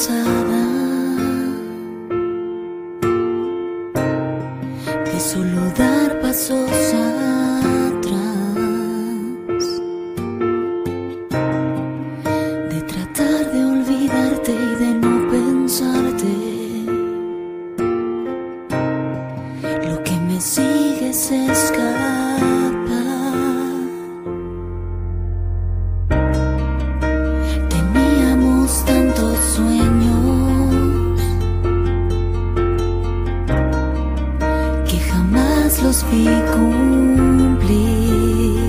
cansada de solo dar pasos atrás, de tratar de olvidarte y de no pensarte. Lo que me sigue se escapa. Cumplir.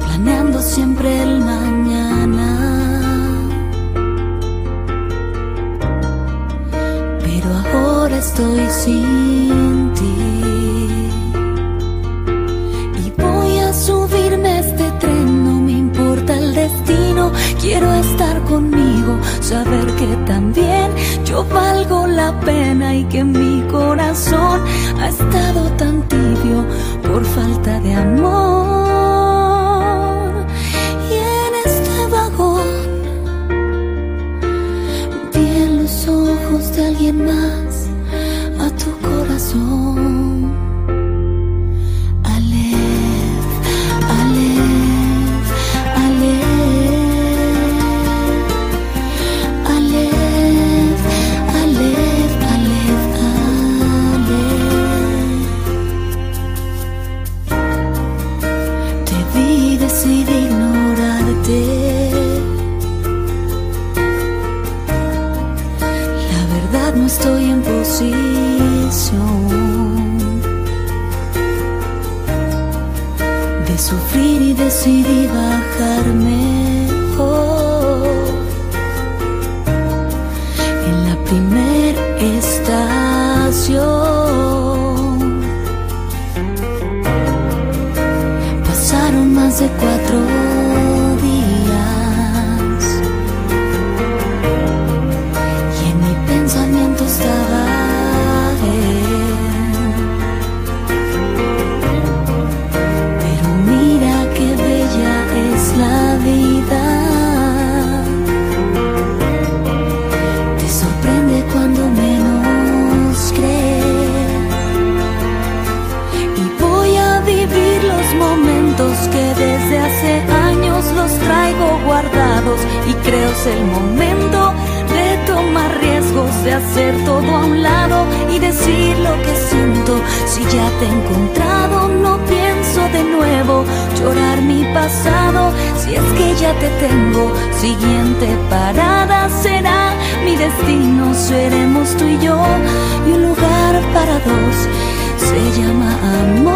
Planeando siempre el mañana. Pero ahora estoy sin ti. Y voy a subirme a este tren, no me importa el destino, quiero estar conmigo, saber que también yo valgo la pena y que mi ha estado tan tibio por falta de amor. Y en este vagón vi en los ojos de alguien más no estoy en posición de sufrir y decidí bajarme en la primer estación. Pasaron más de cuatro días Y creo es el momento de tomar riesgos, de hacer todo a un lado y decir lo que siento. Si ya te he encontrado, no pienso de nuevo llorar mi pasado. Si es que ya te tengo, siguiente parada será mi destino. Seremos tú y yo y un lugar para dos se llama amor.